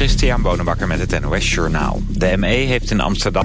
Christian Bonenbakker met het NOS Journaal. De ME heeft in Amsterdam...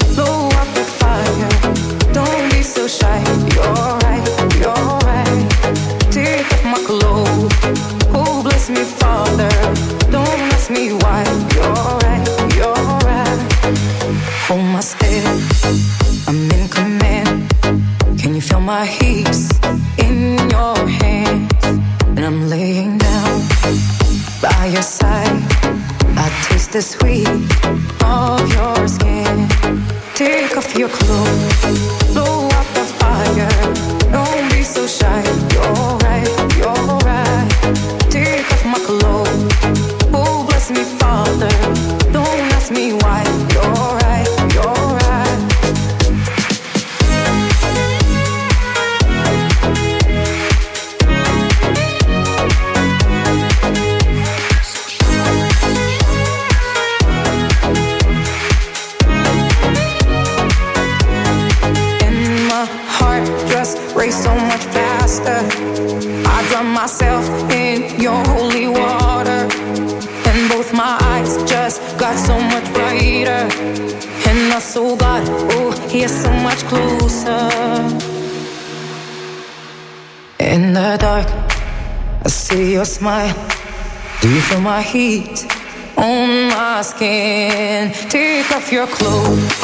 raced so much faster. I drown myself in your holy water. And both my eyes just got so much brighter. And I saw got, oh, he's so much closer. In the dark, I see your smile. Do you feel my heat on my skin? Take off your clothes,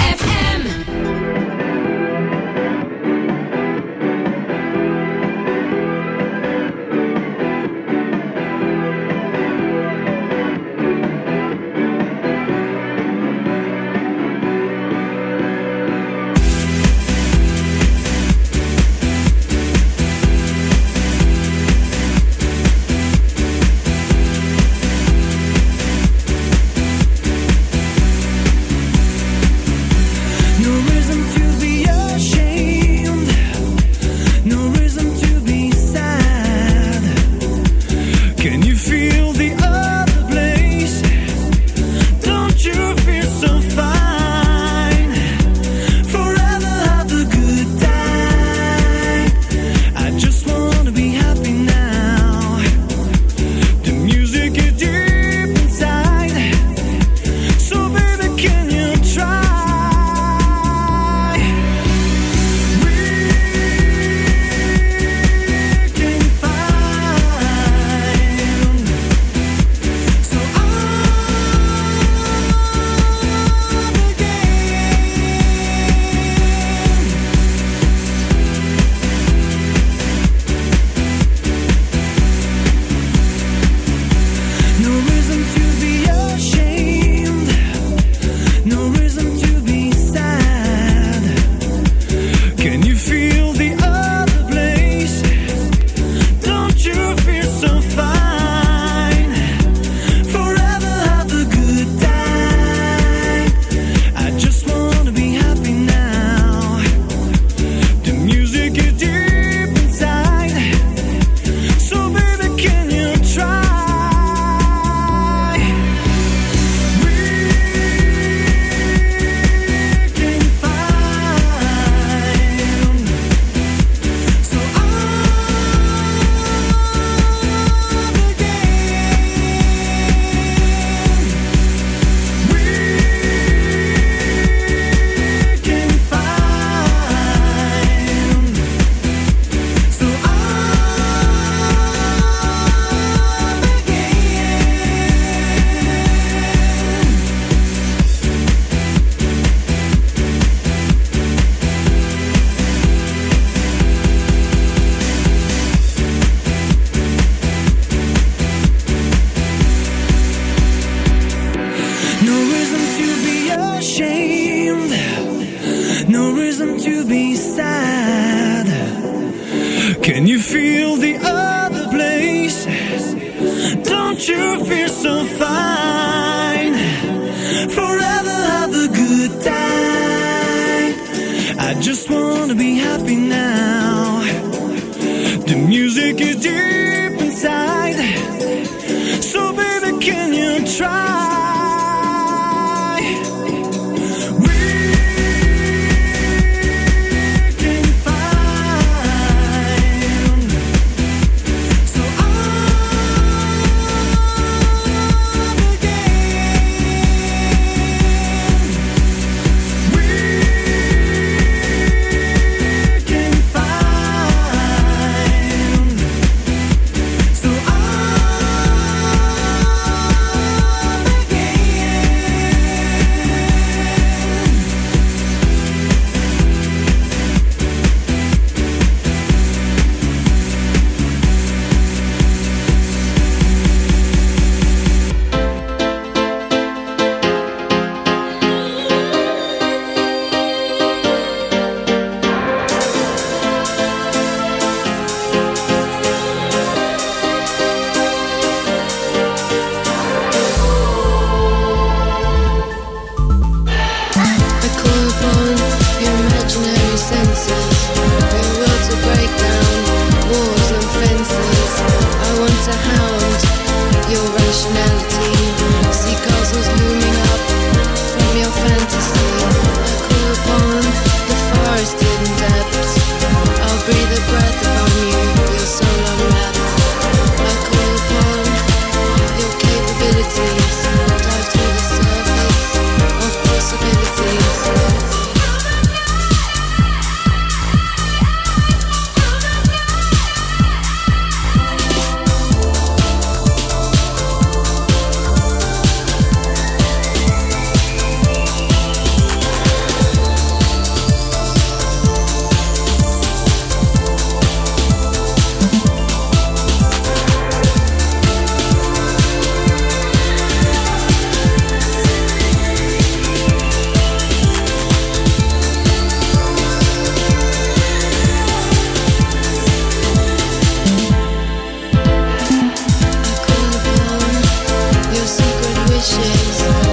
wishes.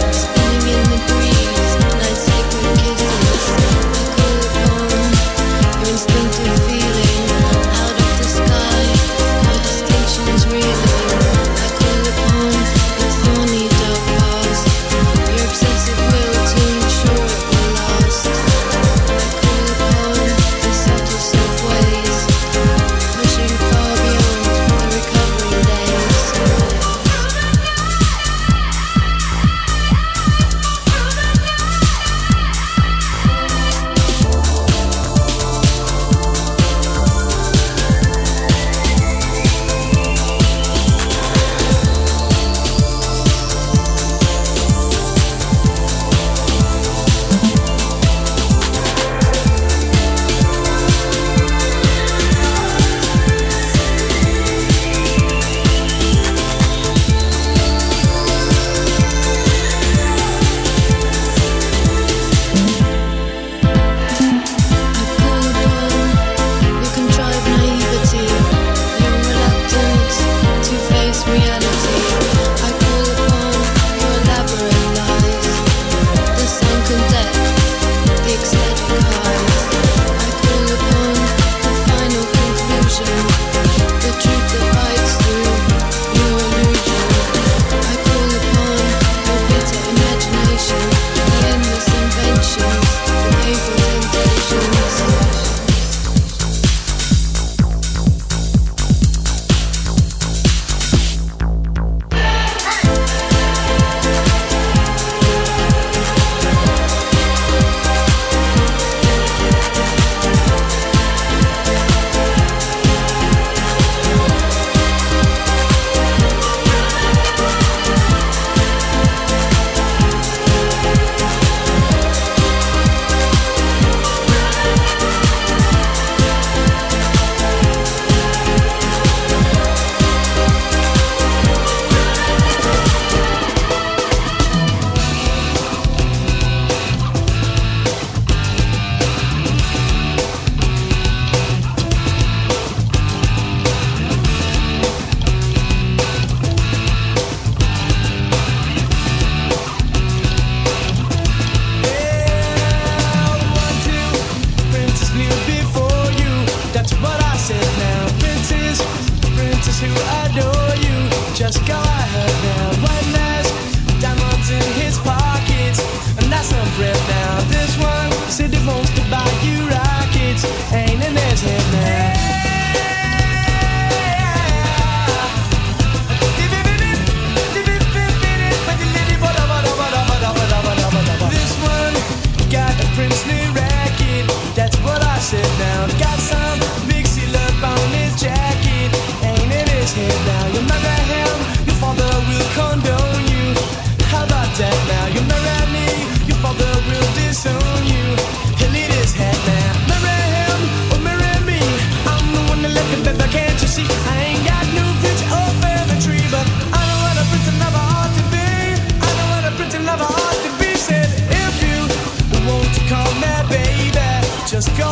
Just go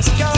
just go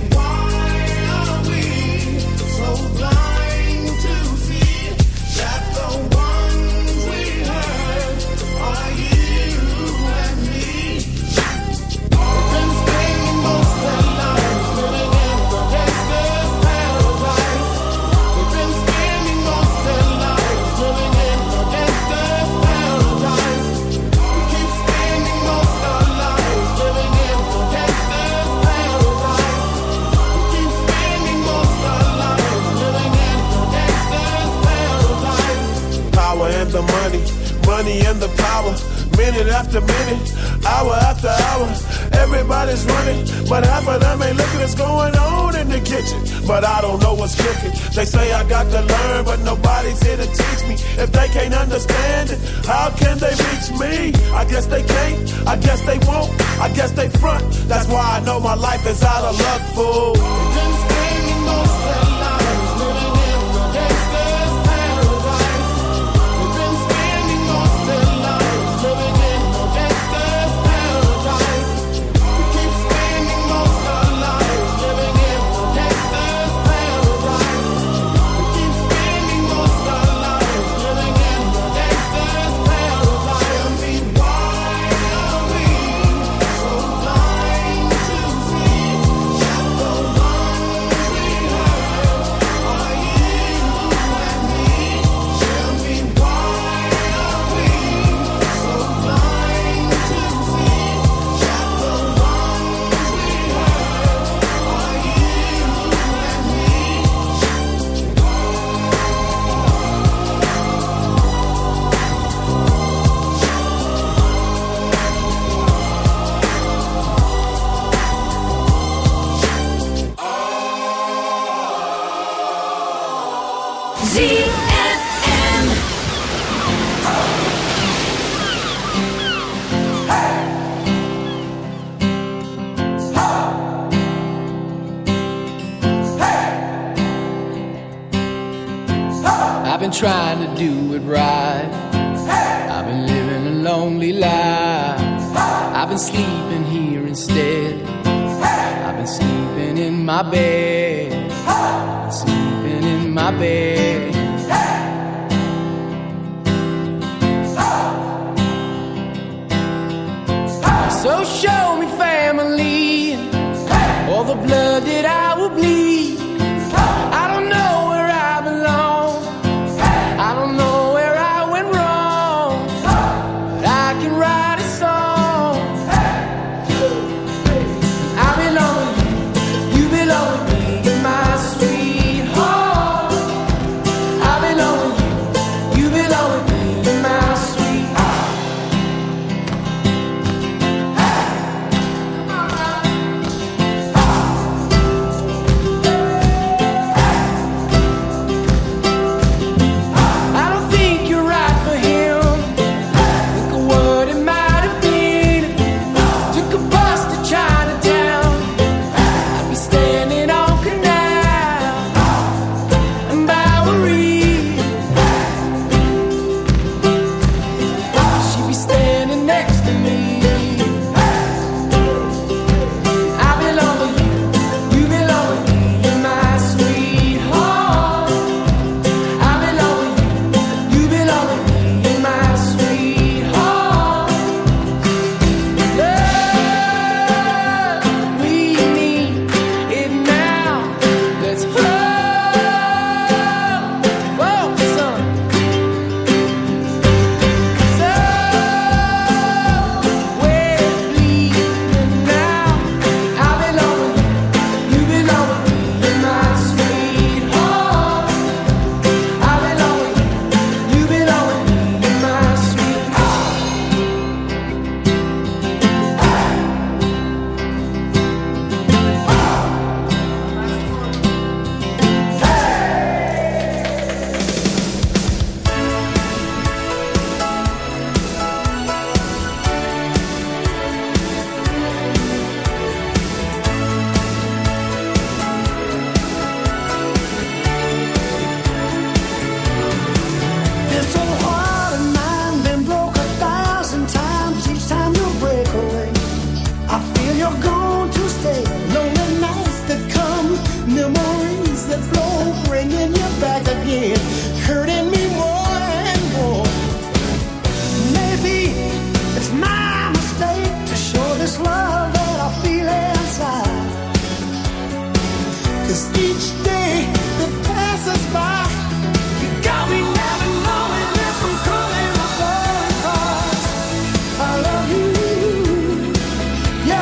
baby.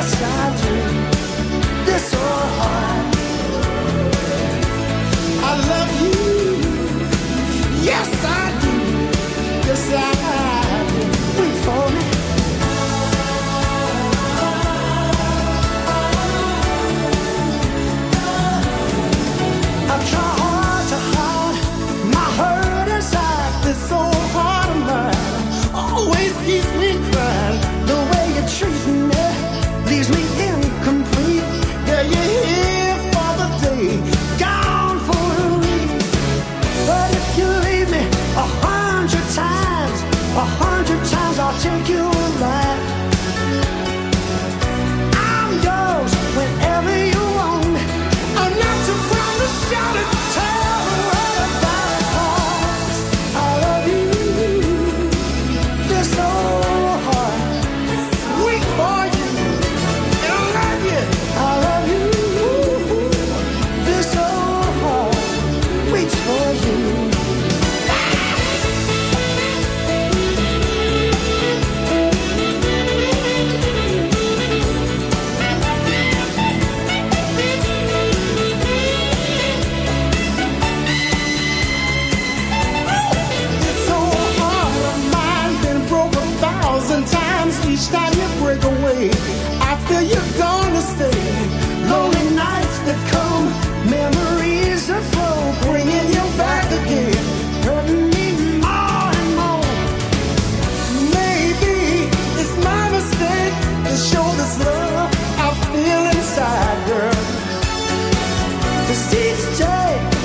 passado.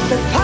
There's